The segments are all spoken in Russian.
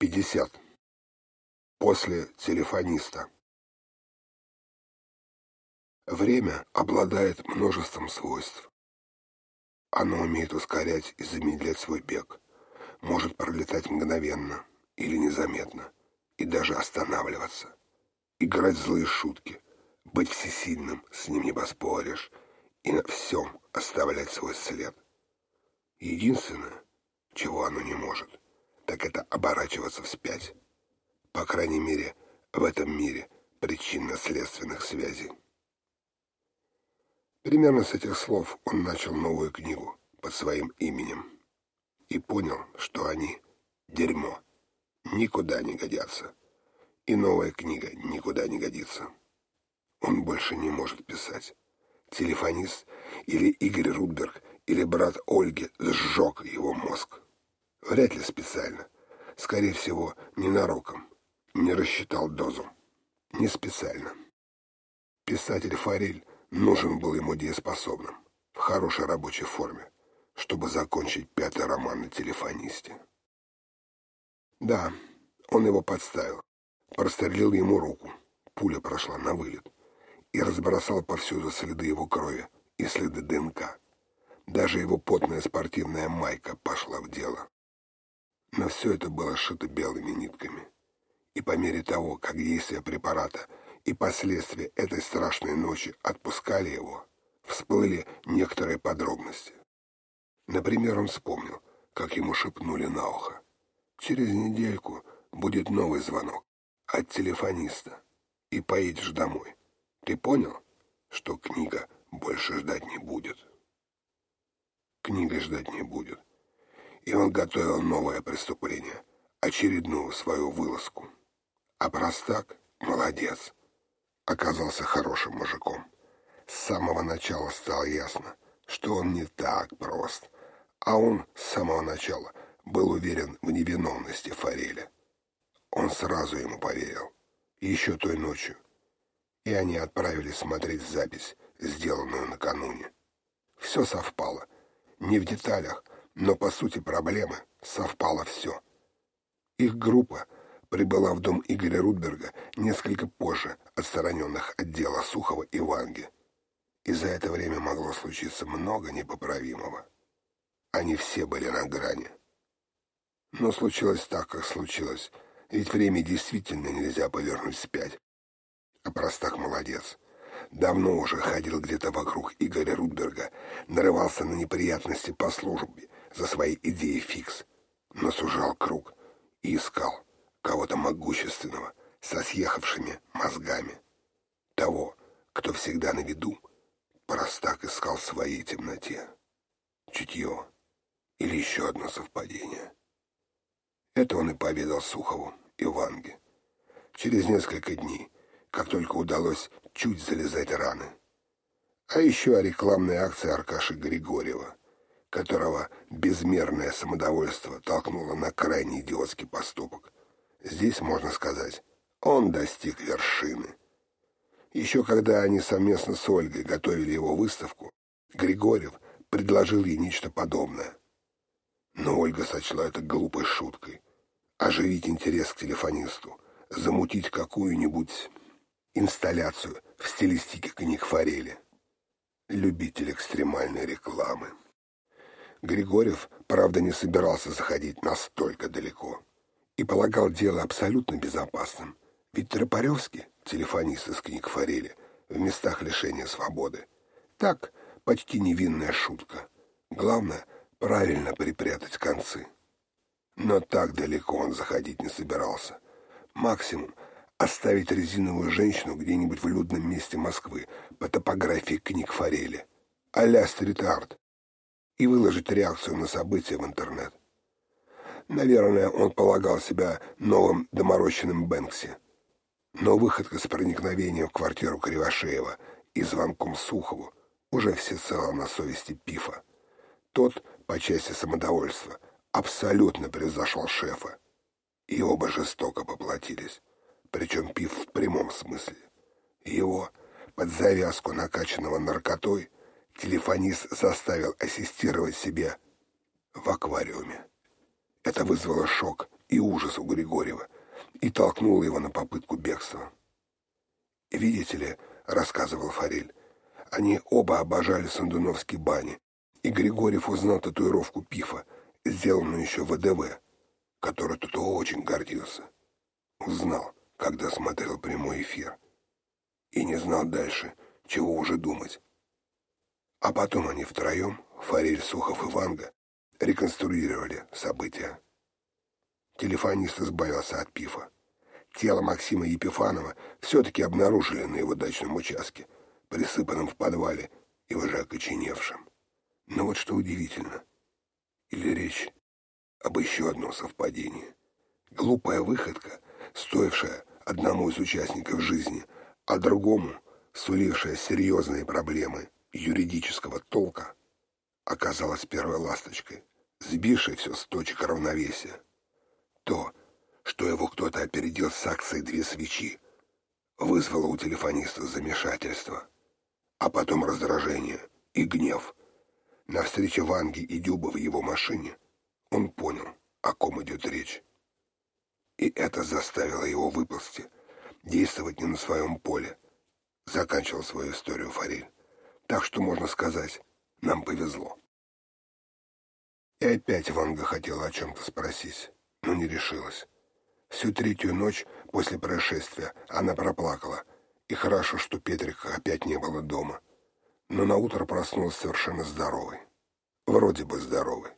50. После телефониста. Время обладает множеством свойств. Оно умеет ускорять и замедлять свой бег, может пролетать мгновенно или незаметно, и даже останавливаться, играть злые шутки, быть всесильным, с ним не поспоришь, и на всем оставлять свой след. Единственное, чего оно не может — так это оборачиваться вспять. По крайней мере, в этом мире причинно-следственных связей. Примерно с этих слов он начал новую книгу под своим именем и понял, что они — дерьмо, никуда не годятся, и новая книга никуда не годится. Он больше не может писать. Телефонист или Игорь Рудберг или брат Ольги сжег его мозг. Вряд ли специально. Скорее всего, ненароком. Не рассчитал дозу. Не специально. Писатель Форель нужен был ему дееспособным, в хорошей рабочей форме, чтобы закончить пятый роман на телефонисте. Да, он его подставил, прострелил ему руку, пуля прошла на вылет и разбросал повсюду следы его крови и следы ДНК. Даже его потная спортивная майка пошла в дело. Но все это было сшито белыми нитками. И по мере того, как действие препарата и последствия этой страшной ночи отпускали его, всплыли некоторые подробности. Например, он вспомнил, как ему шепнули на ухо. «Через недельку будет новый звонок от телефониста, и поедешь домой. Ты понял, что книга больше ждать не будет?» Книга ждать не будет и он готовил новое преступление, очередную свою вылазку. А простак, молодец, оказался хорошим мужиком. С самого начала стало ясно, что он не так прост, а он с самого начала был уверен в невиновности Фореля. Он сразу ему поверил, еще той ночью, и они отправились смотреть запись, сделанную накануне. Все совпало, не в деталях, но по сути проблемы совпало все. Их группа прибыла в дом Игоря Рудберга несколько позже отстороненных от дела Сухова и Ванги. И за это время могло случиться много непоправимого. Они все были на грани. Но случилось так, как случилось, ведь время действительно нельзя повернуть вспять. А простак молодец. Давно уже ходил где-то вокруг Игоря Рудберга, нарывался на неприятности по службе, за свои идеи фикс, но сужал круг и искал кого-то могущественного со съехавшими мозгами. Того, кто всегда на виду, простак искал в своей темноте. Чутье или еще одно совпадение. Это он и поведал Сухову и Ванге. Через несколько дней, как только удалось чуть залезать раны. А еще о рекламной акции Аркаши Григорьева, которого безмерное самодовольство толкнуло на крайне идиотский поступок. Здесь, можно сказать, он достиг вершины. Еще когда они совместно с Ольгой готовили его выставку, Григорьев предложил ей нечто подобное. Но Ольга сочла это глупой шуткой. Оживить интерес к телефонисту, замутить какую-нибудь инсталляцию в стилистике книг Форели. Любитель экстремальной рекламы. Григорьев, правда, не собирался заходить настолько далеко и полагал дело абсолютно безопасным, ведь Тропаревский, телефонист из книг Форели, в местах лишения свободы. Так, почти невинная шутка. Главное — правильно припрятать концы. Но так далеко он заходить не собирался. Максимум — оставить резиновую женщину где-нибудь в людном месте Москвы по топографии книг Форели. А-ля стрит-арт, и выложить реакцию на события в интернет. Наверное, он полагал себя новым доморощенным Бэнкси. Но выходка с проникновением в квартиру Кривошеева и звонком Сухову уже всецело на совести Пифа. Тот, по части самодовольства, абсолютно превзошел шефа. И оба жестоко поплатились. Причем Пиф в прямом смысле. Его, под завязку накачанного наркотой, телефонист заставил ассистировать себе в аквариуме. Это вызвало шок и ужас у Григорьева и толкнула его на попытку бегства. «Видите ли», — рассказывал Форель, — «они оба обожали Сандуновские бани, и Григорьев узнал татуировку Пифа, сделанную еще в ВДВ, которой тот очень гордился. Узнал, когда смотрел прямой эфир. И не знал дальше, чего уже думать. А потом они втроем, Форель, Сухов и Ванга, реконструировали события. Телефонист избавился от пифа. Тело Максима Епифанова все-таки обнаружили на его дачном участке, присыпанном в подвале и уже окоченевшем. Но вот что удивительно. Или речь об еще одном совпадении. Глупая выходка, стоившая одному из участников жизни, а другому сулившая серьезные проблемы юридического толка, оказалась первой ласточкой, сбившей все с точек равновесия. То, что его кто-то опередил с акцией «Две свечи», вызвало у телефониста замешательство, а потом раздражение и гнев. На встрече Ванги и Дюба в его машине он понял, о ком идет речь. И это заставило его выползти, действовать не на своем поле. Заканчивал свою историю Форель. Так что, можно сказать, нам повезло. И опять Ванга хотела о чем-то спросить но не решилась. Всю третью ночь после происшествия она проплакала, и хорошо, что Петрика опять не было дома. Но наутро проснулась совершенно здоровой. Вроде бы здоровой.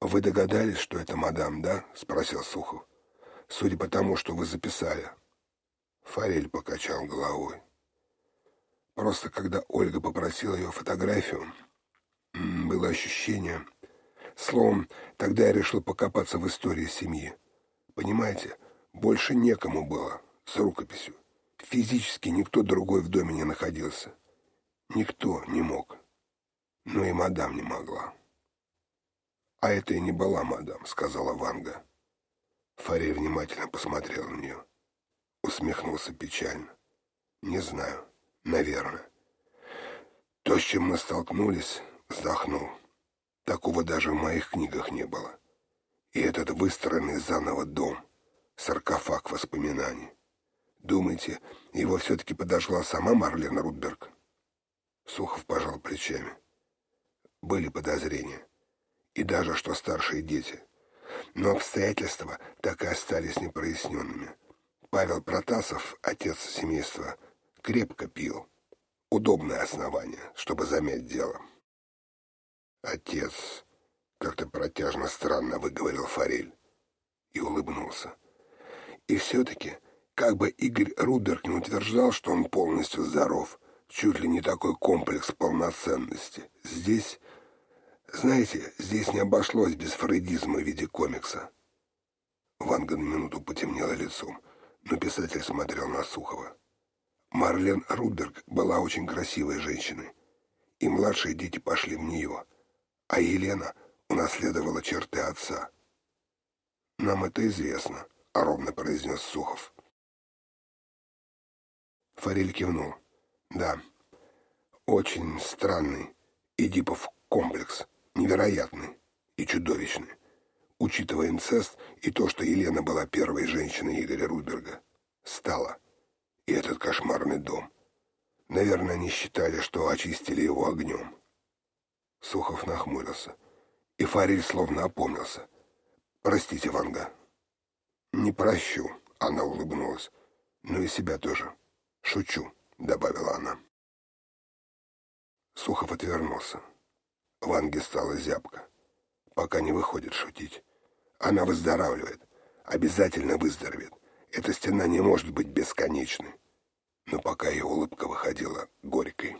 «Вы догадались, что это мадам, да?» — спросил Сухов. «Судя по тому, что вы записали». Форель покачал головой. Просто когда Ольга попросила ее фотографию, было ощущение, Словом, тогда я решил покопаться в истории семьи. Понимаете, больше некому было с рукописью. Физически никто другой в доме не находился. Никто не мог. Но и мадам не могла. «А это и не была мадам», — сказала Ванга. Фарей внимательно посмотрел на нее. Усмехнулся печально. «Не знаю. Наверное. То, с чем мы столкнулись, вздохнул. Такого даже в моих книгах не было. И этот выстроенный заново дом, саркофаг воспоминаний. Думаете, его все-таки подожгла сама Марлен Рудберг? Сухов пожал плечами. Были подозрения. И даже что старшие дети. Но обстоятельства так и остались непроясненными. Павел Протасов, отец семейства, крепко пил. Удобное основание, чтобы замять дело. «Отец», — как-то протяжно странно выговорил Форель и улыбнулся. И все-таки, как бы Игорь Рудерг не утверждал, что он полностью здоров, чуть ли не такой комплекс полноценности, здесь, знаете, здесь не обошлось без фрейдизма в виде комикса. Ванга на минуту потемнела лицом, но писатель смотрел на Сухова. Марлен Рудерг была очень красивой женщиной, и младшие дети пошли в нее — а Елена унаследовала черты отца. «Нам это известно», — ровно произнес Сухов. Форель кивнул. «Да, очень странный Эдипов комплекс, невероятный и чудовищный, учитывая инцест и то, что Елена была первой женщиной Игоря Рудберга. Стала. И этот кошмарный дом. Наверное, они считали, что очистили его огнем. Сухов нахмурился. И Фариль словно опомнился. «Простите, Ванга». «Не прощу», — она улыбнулась. «Ну и себя тоже. Шучу», — добавила она. Сухов отвернулся. Ванге стала зябко. Пока не выходит шутить. Она выздоравливает. Обязательно выздоровеет. Эта стена не может быть бесконечной. Но пока ее улыбка выходила горькой.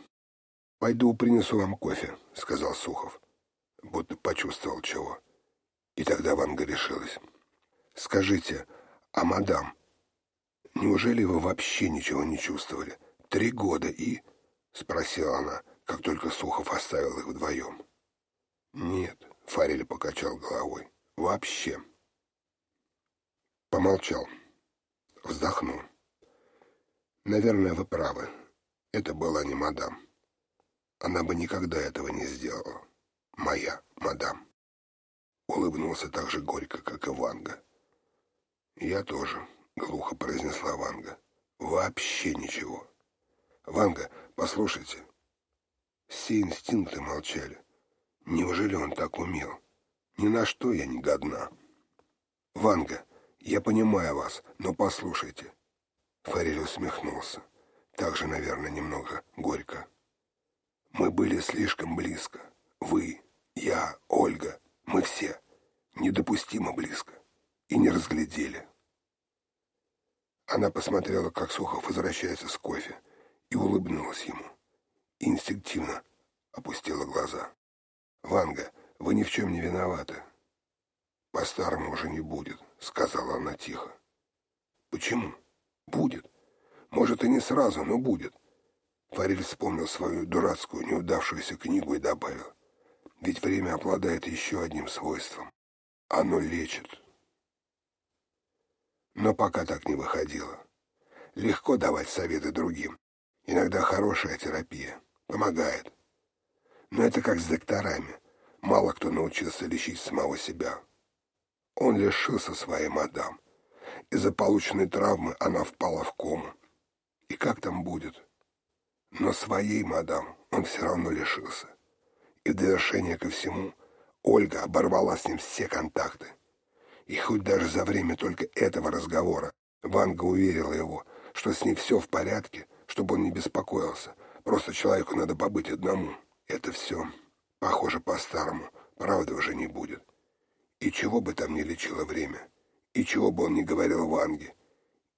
«Пойду принесу вам кофе», — сказал Сухов. Будто почувствовал чего. И тогда Ванга решилась. «Скажите, а мадам, неужели вы вообще ничего не чувствовали? Три года и...» — спросила она, как только Сухов оставил их вдвоем. «Нет», — Фарель покачал головой, — «вообще». Помолчал. Вздохнул. «Наверное, вы правы. Это была не мадам». Она бы никогда этого не сделала. Моя, мадам. Улыбнулся так же горько, как и Ванга. «Я тоже», — глухо произнесла Ванга. «Вообще ничего». «Ванга, послушайте». Все инстинкты молчали. Неужели он так умел? Ни на что я не годна. «Ванга, я понимаю вас, но послушайте». Форель усмехнулся. Так же, наверное, немного горько. «Мы были слишком близко. Вы, я, Ольга, мы все. Недопустимо близко. И не разглядели». Она посмотрела, как Сухов возвращается с кофе, и улыбнулась ему. Инстинктивно опустила глаза. «Ванга, вы ни в чем не виноваты. «По-старому уже не будет», — сказала она тихо. «Почему? Будет. Может, и не сразу, но будет». Форель вспомнил свою дурацкую, неудавшуюся книгу и добавил. «Ведь время обладает еще одним свойством. Оно лечит». Но пока так не выходило. Легко давать советы другим. Иногда хорошая терапия. Помогает. Но это как с докторами. Мало кто научился лечить самого себя. Он лишился своей мадам. Из-за полученной травмы она впала в кому. И как там будет? Но своей мадам он все равно лишился. И в довершение ко всему Ольга оборвала с ним все контакты. И хоть даже за время только этого разговора Ванга уверила его, что с ней все в порядке, чтобы он не беспокоился. Просто человеку надо побыть одному. Это все, похоже, по-старому. Правда уже не будет. И чего бы там ни лечило время, и чего бы он ни говорил Ванге,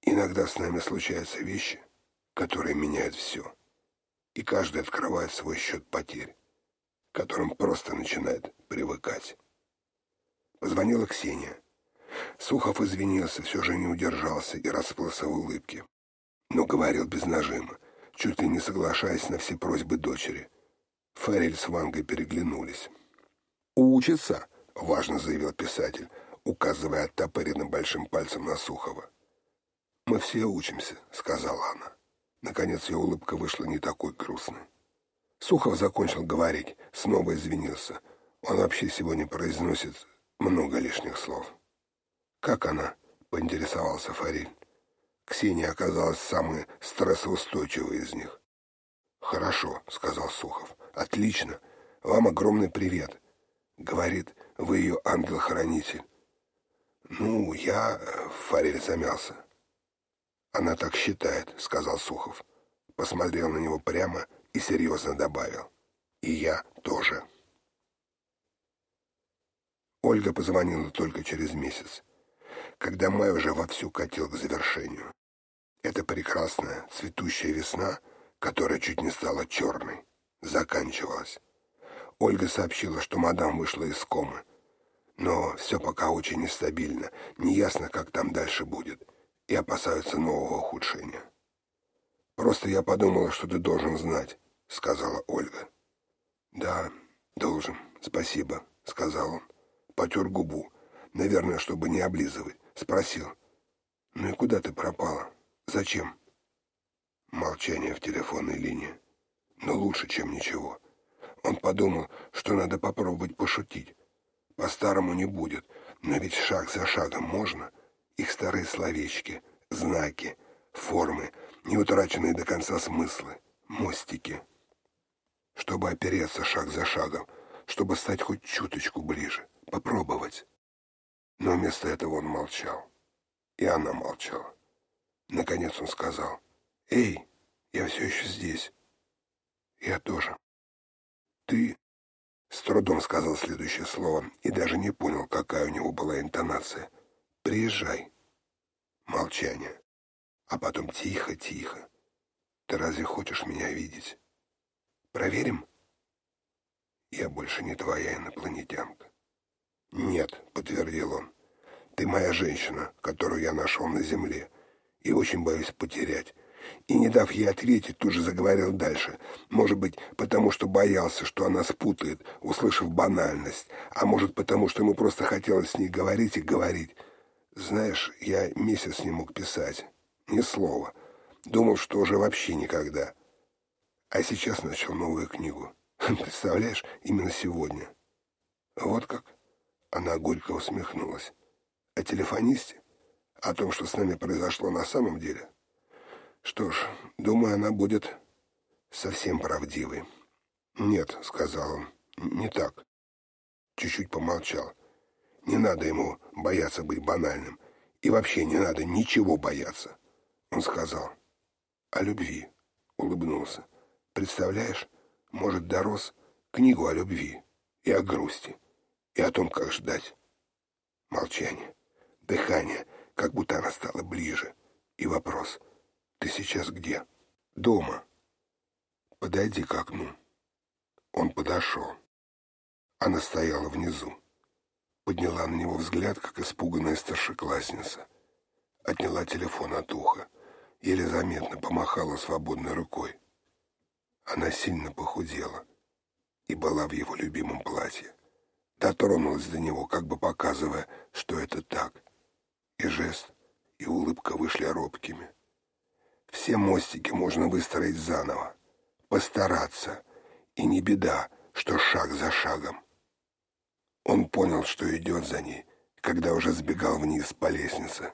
иногда с нами случаются вещи, которые меняют все. И каждый открывает свой счет потерь, которым просто начинает привыкать. Позвонила Ксения. Сухов извинился, все же не удержался и расплылся в улыбке. Но говорил без нажима, чуть ли не соглашаясь на все просьбы дочери. Феррель с Вангой переглянулись. «Учится?» — важно заявил писатель, указывая оттопыренным большим пальцем на Сухова. «Мы все учимся», — сказала она. Наконец ее улыбка вышла не такой грустной. Сухов закончил говорить, снова извинился. Он вообще сегодня произносит много лишних слов. «Как она?» — поинтересовался Фариль. Ксения оказалась самой стрессоустойчивой из них. «Хорошо», — сказал Сухов. «Отлично. Вам огромный привет. Говорит, вы ее ангел-хранитель. Ну, я... Э, Форель замялся. Она так считает, сказал Сухов. Посмотрел на него прямо и серьезно добавил. И я тоже. Ольга позвонила только через месяц, когда май уже вовсю катил к завершению. Эта прекрасная цветущая весна, которая чуть не стала черной, заканчивалась. Ольга сообщила, что мадам вышла из комы. Но все пока очень нестабильно, неясно, как там дальше будет, и опасаются нового ухудшения. «Просто я подумала, что ты должен знать», — сказала Ольга. «Да, должен, спасибо», — сказал он. Потер губу, наверное, чтобы не облизывать. Спросил. «Ну и куда ты пропала? Зачем?» Молчание в телефонной линии. Но лучше, чем ничего. Он подумал, что надо попробовать пошутить. По-старому не будет, но ведь шаг за шагом можно. Их старые словечки, знаки, формы, не утраченные до конца смыслы, мостики. Чтобы опереться шаг за шагом, чтобы стать хоть чуточку ближе, попробовать. Но вместо этого он молчал. И она молчала. Наконец он сказал, «Эй, я все еще здесь». «Я тоже». «Ты...» — с трудом сказал следующее слово и даже не понял, какая у него была интонация. «Приезжай». Молчание. А потом тихо-тихо. «Ты разве хочешь меня видеть?» «Проверим?» «Я больше не твоя инопланетянка». «Нет», — подтвердил он. «Ты моя женщина, которую я нашел на Земле, и очень боюсь потерять и, не дав ей ответить, тут же заговорил дальше. Может быть, потому что боялся, что она спутает, услышав банальность, а может, потому что ему просто хотелось с ней говорить и говорить. Знаешь, я месяц не мог писать. Ни слова. Думал, что уже вообще никогда. А сейчас начал новую книгу. Представляешь, именно сегодня. Вот как? Она горько усмехнулась. О телефонисте? о том, что с нами произошло на самом деле? Что ж, думаю, она будет совсем правдивой. «Нет», — сказал он, — «не так». Чуть-чуть помолчал. «Не надо ему бояться быть банальным. И вообще не надо ничего бояться». Он сказал. «О любви», — улыбнулся. «Представляешь, может, дорос книгу о любви и о грусти, и о том, как ждать». Молчание, дыхание, как будто она стала ближе. И вопрос. «Ты сейчас где?» «Дома». «Подойди к окну». Он подошел. Она стояла внизу. Подняла на него взгляд, как испуганная старшеклассница. Отняла телефон от уха. Еле заметно помахала свободной рукой. Она сильно похудела и была в его любимом платье. Дотронулась до него, как бы показывая, что это так. И жест, и улыбка вышли робкими. Все мостики можно выстроить заново. Постараться — и не беда, что шаг за шагом. Он понял, что идет за ней, когда уже сбегал вниз по лестнице.